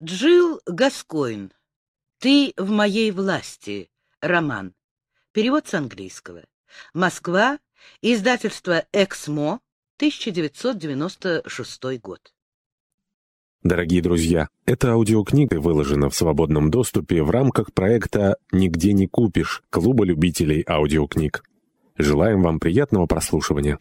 Джилл Гаскоин. «Ты в моей власти». Роман. Перевод с английского. Москва. Издательство «Эксмо». 1996 год. Дорогие друзья, эта аудиокнига выложена в свободном доступе в рамках проекта «Нигде не купишь» Клуба любителей аудиокниг. Желаем вам приятного прослушивания.